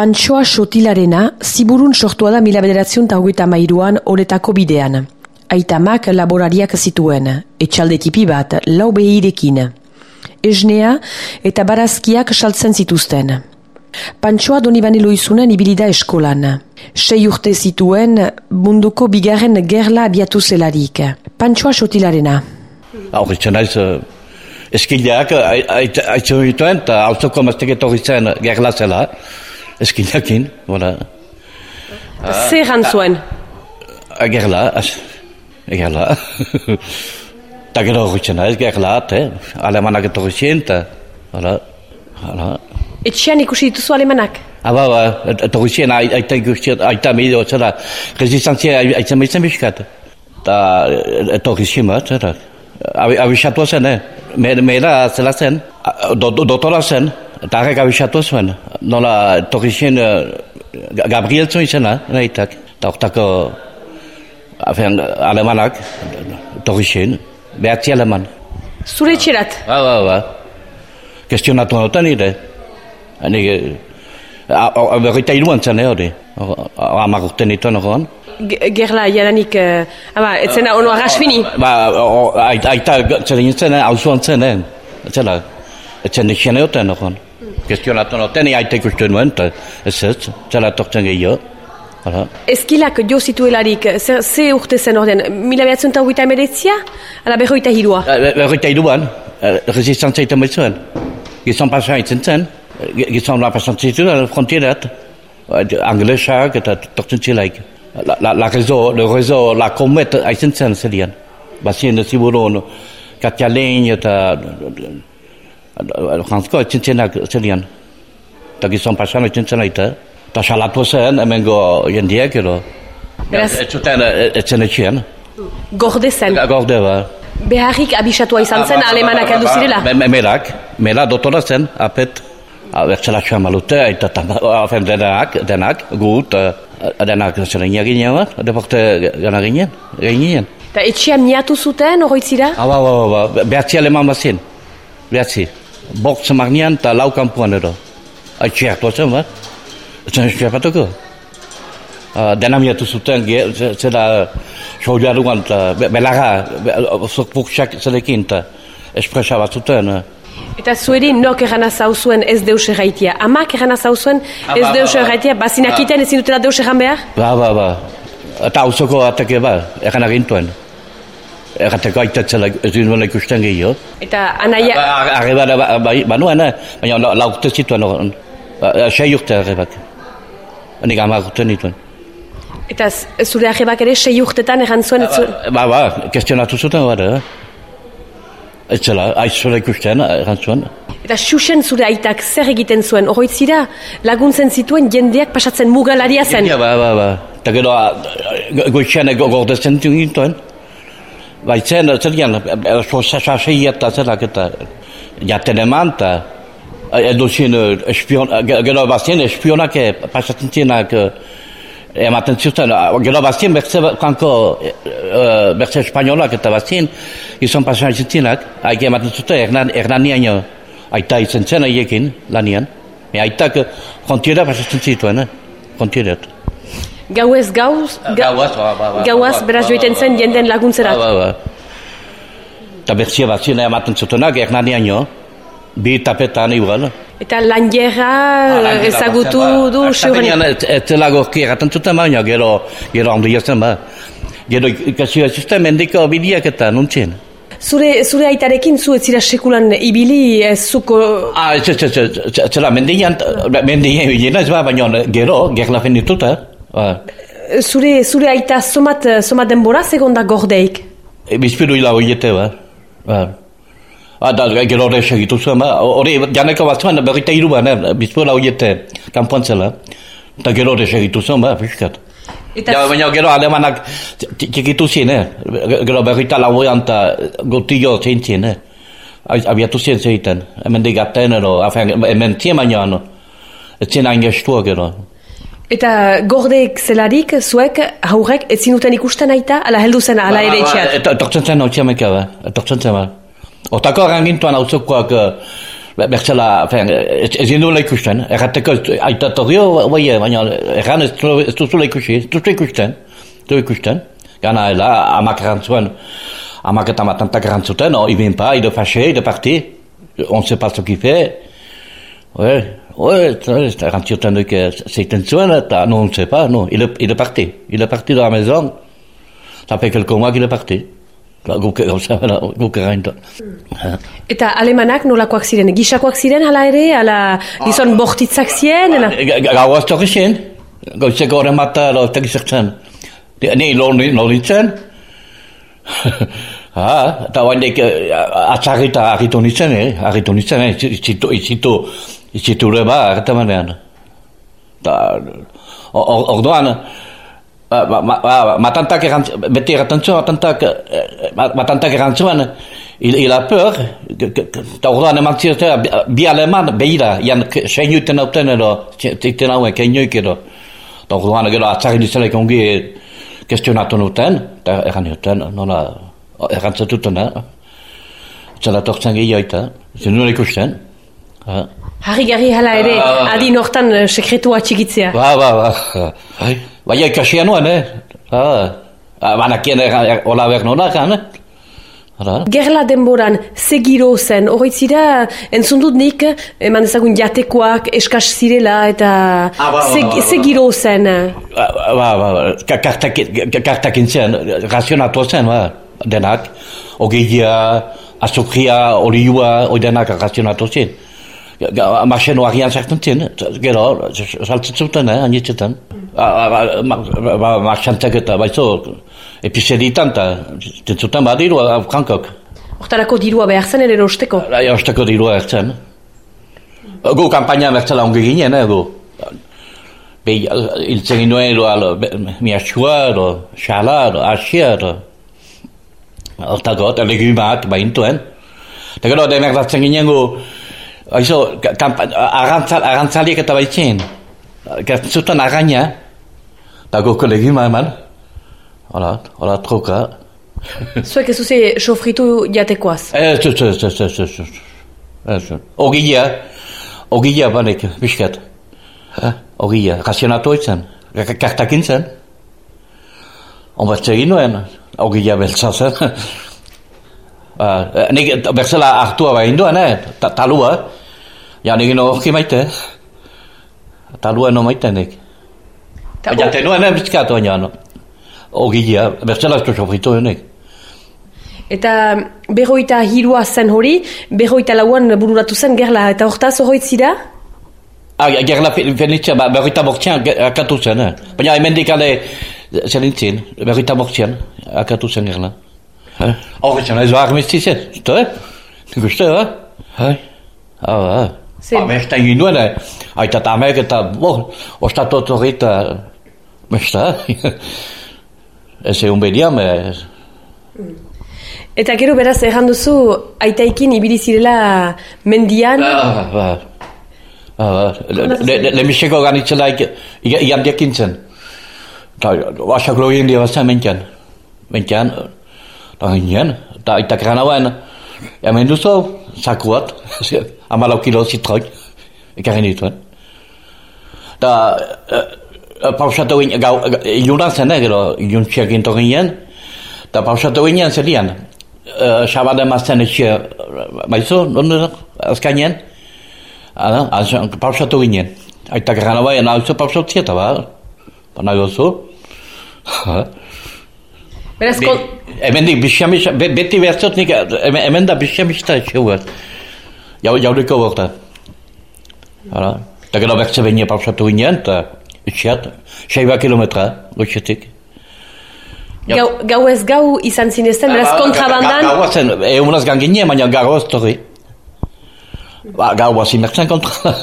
Pantsoa sotilarena, ziburun sortua da mila bederatzen eta hogeita mairuan honetako bidean. Aitamak laborariak zituen, etxalde tipi bat, lau behirekin. Esnea eta barazkiak saltzen zituzten. Pantsoa doni banelo izunen ibilida eskolan. Sei urte zituen munduko bigarren gerla abiatu zelarik. Pantsoa sotilarena. Aurritzen naiz, uh, eskileak aitzen dituen, eta auzoko maztek zen gerla zela, eskileakin, voilà. Zer zuen? Gerla, gerla. Eta gero aurritzen naiz, gerla, eh? alemanak etorri zien, eta, voilà, voilà. Etxean ikusi dituzu alemanak? Aba, ba, etorri zien, aita ikusi, aita medio, zera, resistantzia aitzen behitzen biskat. Eta etorri zien bat, zera. Abisatu zen, eh? Mera zela zen, do, do, dotora zen, eta harrek abisatu zuen. Nola, etorri zien Gabriel zuen izena, nahitak. Eta ortako, afen, alemanak, etorri zien, behatzi aleman. Zure etxerat? Ba, ba, ba. Kestionatu notan nire. Nik, berroita iruan zen, hori. Amak urte nituen horrean. Gerla, jaranik, uh, ama, etzena ono agasfini? Ba, aita, zer egin zen, hau zuan zen, eh? Zela, etzen nixen egoten horrean. Kestionatu notan, aita ikusten nuen, eta ez ez, zela tortzen gehiago. Hala. Eskilak jo zituelarik, ze, ze urte zen orden, mila behatzen eta hogeita emeretzia, ala berroita hirua? Berroita hiruan, resistantzia iten behizuen. Gizon pasan itzen zen, gizon la pasan zitu da frontierat, anglesak eta tortzen zilaik. La, la, la rezo, le rezo, la komet aizen zen zelian. Bazien de ziburon, Katia Lein eta Zelian. Eta gizon pasan aizen zen aita. Eta salatu zen, hemen go jendiek edo. Beraz- Ez zuten, ez zen etxean. Gorde zen. Gorde, ba. Beharrik abisatua izan zen, alemanak heldu zirela? Me- me- Merak, mera dotora zen, apet. Bertzela txuan malute, eta afen denak, denak, gut, denak zer egin ginen bat, deporte gana ginen, ginen. Eta etxean miatu zuten, horretzira? Hau, hau, hau, hau, behatzi aleman bazien, behatzi. Bokt magnian eta lau kampuan edo. Aitxe hartu zen, bat? Zen eskuapatuko. Uh, dena miatu zuten, ge- ze- zela sojaruan, eta be- belarra, be- zokpuksak zelekin, eta espresa bat zuten. eh. Eta zueri nok erana zauzuen ez deus erraitia. Amak erana zauzuen Ah, ez ba, deus ba, ba. erraitia, bazinakiten ezin dutela deus erran behar? Ba, ba, ba. Eta hauzoko atake ba, egan agintuen. Errateko aitatzela ez dut nuela ikusten gehiago. Eta anaia, ba, ba, ba, nuen, eh? baina la, urte zituen horren. Ba, sei urte arrebak. Nik hamar urte nituen. eta zure arrebak ere sei urtetan erran zuen zuen. Ba, ba, kestionatu zuten bada, eh? Ez zela, aizuela ikusten, egan zuen. Eta xuxen zure aitak zer egiten zuen, horretzira laguntzen zituen jendeak pasatzen mugalaria zen. Ja, ba, ba, ba. Eta gero, goitxean gordezen gintuen. Baitzen, zer gian, sasei eta zerak eta jaten eman, eta edo zien espion, gero bazien espionak eh, pasatzen zienak eh, ematen zuten, gero bazien bertze franko, eh, bertze espainolak eta bazien, gizon pasatzen zienak, haik ematen zuten, ernan, ernanian aita izen zen haiekin, lanian. Me aitak eh, frontiera pasatzen zituen, eh? frontierat. Gauez gauz, ga, Gauaz, ba, ba, ba, gauaz ba, beraz ba, joiten ba, zen ba, jenden Ba, laguntzerat. ba, ba. Eta bertzia batzien ematen zutenak, ernanian jo, bi tapetan igual. Eta lanjera Ah, ezagutu du Zatenean xuren. ez zela gorki erraten zuten baina, gero, gero handia zen ba. Gero ikasi bat zuten mendiko bidiak eta nuntzien. Zure, zure aitarekin zu ez zira sekulan ibili ez zuko... Ah, ez, ez, ez, ez, ez, zela mendian, mendian bilena ez ba, baina gero, gerla fendituta. Ba. Zure, zure aita somat, somat denbora segonda gordeik. E, Bizpiru hila horiete, ba. ba. Ah, da, gero hori segitu zuen, ba. Hori, janeko bat zuen, berrita iruan, eh? bizpiru hila horiete, kanpoan zela. Eta gero hori segitu zuen, ba, fiskat. Eta Ja, baina gero alemanak tx- txikitu zien, eh? Gero berrita lauean eta gotillo zein zien, eh? Abiatu zien zeiten, hemen digaten, ero, hemen zien baina, no? Ez zien hain gestua gero. Eta gordeek zelarik, zuek, haurek, ez zinuten ikusten aita, ala heldu zen, ala ere etxeat. Eta etortzen zen hau txameka, ba. Etortzen zen, ba. Otako errangintuan hau zokoak, Bertzela, ez, ez indula ikusten, errateko aitatu dio, bai, baina erran ez, ez duzula ikusi, ez duzu ikusten, du ikusten. Gana, ela, amak erantzuen, amak eta matantak erantzuten, oh, ibin pa, ido faxe, ido parti, on se pas ce qu'il fait. Ouais, ouais, erantzuten duik zeiten zuen, eta non, on se pas, non, il est, il est parti, il est parti de la maison, ça fait quelques mois qu'il est parti. Erainto. Eta alemanak nolakoak ziren? Gisakoak ziren hala ere? Hala gizon bortitzak ziren? Gau azto gizien. Goizeko horren eta. Ni lo nintzen. Ha, eta oain dek atzarrita nintzen, eh? Nintzen, eh? Itzitu, itzitu, itzitu reba, argita manean. Orduan, Ba, ba, ba, matantak erantzuan, beti errantzuen, matantak, matantak erantzuan, il, il a peur, eta orduan eman zirtea, bi aleman, behira, jan, seinuten hauten edo, ziten hauen, keinoik edo, eta orduan gero atzari dizelek ongi kestionatu nuten, eta erran nuten, nola, erantzatuten, eh? Zela tortzen gehioita, zen nuen ikusten, Harri gari hala ere, adi nortan sekretua txikitzea. Ba, ba, ba, ba, Baina ikasia nuen, eh? Ah, banakien hola behar nonak, eh? Gerla denboran, segiro zen, horretzira, entzundut nik, eman ezagun jatekoak, eskas zirela, eta segiro zen. Ba, ba, ba, kartakin zen, razionatu zen, ba, denak, ogeia, azukria, oliua, oi denak razionatu zen. Marxen oagian zartzen zen, gero, saltzen zuten, eh, anitzetan. Marxantzak eta baizo, epizeditan, eta zuten badiru, frankok. Hortarako dirua behar zen ere osteko? Ja, osteko dirua behar zen. Gu kampaina bertzela ongi ginen, eh, gu. Be, iltzen ginoen, edo, miasua, edo, xala, edo, asia, edo. Hortako, eta legumak, baintuen. Eta gero, demerdatzen ginen gu, Aizo, arantzaliek eta baitzen. Gertzen arraina, eta goko legima eman. Hala, hala troka. Zuek ez zuze sofritu jatekoaz? Ez, ez, ez, ez, ez, ez, ez. Ogila, ogila banek, biskat. Ogila, razionatu eitzen. Kartakin zen. Onbertze ginoen, ogila beltza zen. Nik berzela hartua behin duen, eh? Talua. Ja, nik ino horki maite. Talua no maite nik. Ja, tenuen eh, bizkatu baina, no. Ogilea, berzela ez du sofritu nik. Eta berroita hirua zen hori, berroita lauan bururatu zen gerla, eta hortaz horroit zira? Ah, gerla fenitzia, ba, berroita bortzian akatu zen, eh? Baina hemen dikale zelintzin, berroita bortzian akatu zen gerla. Hor izan ez behar mestizen, zito, eh? Uste, eh? Hai? Hau, ah. Ba, egin duen, eh? Aita eta amek eta, bo, ostatu hori eta, mesta, eh? Ez egun bediam, eh? Eta gero beraz erran duzu, aitaikin ibili zirela mendian? Ah, ba, ah, ba. Lemiseko ganitzela ikan diakin zen. Eta, basak login dia bazen mentian. Mentian, eta ginen, eta aitak gana bain, hemen duzu, sakuat, amalau kilo zitroik, ekarri dituen. Eta, pausatu ginen, gau, ilunan zen, gero, iluntziak gintu ginen, eta pausatu ginen zelian, xabade mazten etxe, maizu, nondu, azkainen, pausatu ginen. Aitak gana bain, hau zu pausatu zieta, ba, ba nahi gozu. Beraz, Be, hemen dik, bixamista, be, beti behatzot nik, hemen, da bixamista etxe huet. Jau, jauriko borta. Hala. Eta gero bertze baina pausatu ginen, eta etxeat, seiba kilometra, goxetik. Gau, gau ez gau izan zinezten, beraz kontrabandan... Gau zen, egunaz gan ginen, baina gau ez torri. Ba, gau bazin bertzen kontra.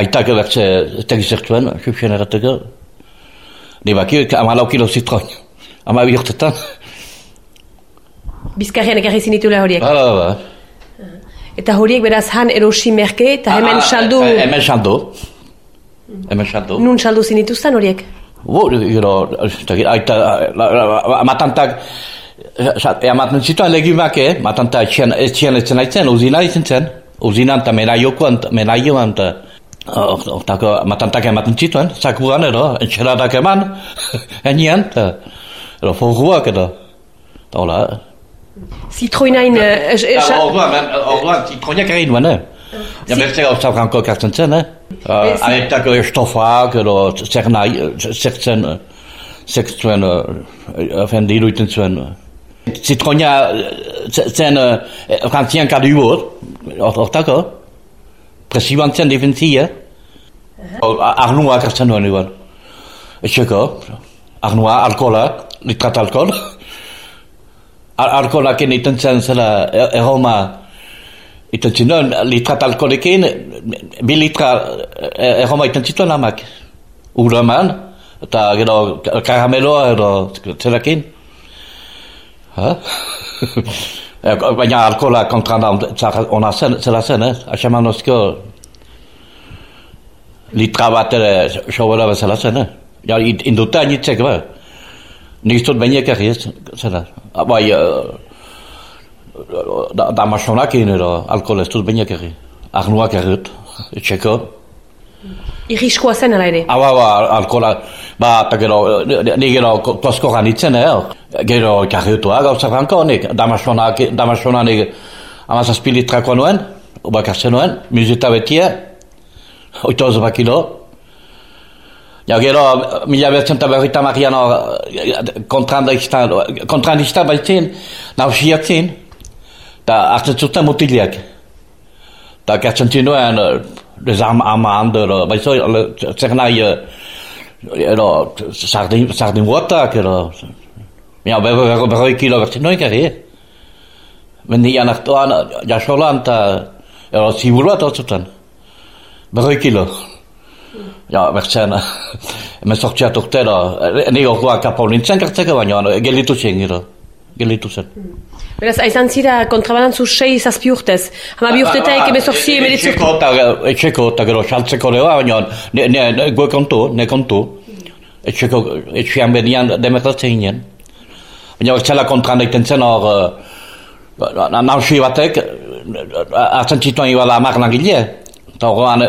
Aitak bertze, ez tegizertuen, xupxen errateko. Ni baki, amalau kilo zitroin. Ama bihurtetan. Bizkarrian ekarri zinitula horiek. Ba, ba, ba. Eta horiek beraz han erosi merke, eta hemen saldu... Hemen saldu. Hemen saldu. Nun saldu zinituzten horiek? Bo, gero, aita, matantak, Ea maten zituen legumak, eh? Maten eta etxian etzen aitzen, uzina izan zen. Uzina eta menaiokoan, menaioan, eta... Otako, matantak ematen zituen, zakuran edo, entxeradak eman, enian, eta... Edo, forruak edo. Eta hola. Zitroinain... Orduan, orduan, zitroinak egin duen, eh? Ja, beste gauza franko kartzen zen, eh? Aetako estofak edo, zer nahi, zer zen, zer zuen, fen diruiten zuen. Zitroina zen, frantzian kadu hor, ortako, presiban zen defentzia, arnua kartzen duen egon. Etxeko, arnua, alkola, litrat alkohol. Alkoholak egiten zen zela eroma, iten zinuen, litrat alkoholekin, bi litra eroma iten zituen amak. Uraman, eta gero karameloa edo zelakin. Ha? Baina alkohola kontra ona zen, zela zen, eh? Aixaman osko litra bat ere sobera bezala zen, eh? Ja, induta anitzek, ba. Nik zut bainek erri ez, zela. Bai, da, damasonak egin edo alkohol ez dut bainek erri. Arnuak errut, etxeko. Irriskoa zen ala ere? Aba, ba, alkohola, ba, eta gero, ni gero tosko ganitzen, eh? Gero karriutua gauza franko, nik damasonak, damasonak nik amazazpi litrako nuen, ubak hartzen nuen, muzita betia, oito oso bakilo. Ja, gero, mila bertzen eta berrita marian kontrandista baitzen, nausiatzen, eta hartzen zuten mutiliak. Eta gertzen zinuen, les amand, baizo, zer nahi, edo, sardin, sardin botak, edo, Ja, berroi berro kilo gertzen noin gari. Mendi anaktoan, jasolan eta ero ziburu bat otzutan. Berroi kilo. Ja, bertzen, hemen sortziat urtero, ni orgoa kapau nintzen gertzeko, baina gelitu zen gero. Gelitu zen. Beraz, aizan zira kontrabalantzu sei zazpi urtez. Hama bi urtetaik eme sortzi emeritzuk. Etxeko eta gero saltzeko lehoa, baina ne, ne, ne, goe kontu, ne kontu. Etxeko, etxean benian demetatzen ginen. Baina zela kontran egiten zen hor nausi batek hartzen zituen ibala amak langile eta horrean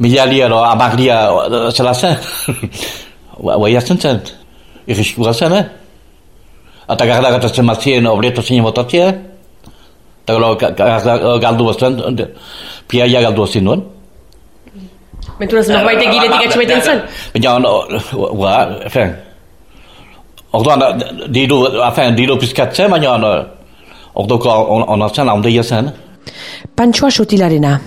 miliali edo amak dia zela zen Bai hartzen zen irriskura zen, eh? Eta gatatzen mazien obrieto zinen botatzea eta gero galdu bazuen piaia galdu bazien duen Menturaz norbait egiletik atxemaiten zen? Baina, efen, Orduan, diru, afen, diru pizkatzen, baina orduko onatzen, ondeia zen. Pantsoa sotilarena.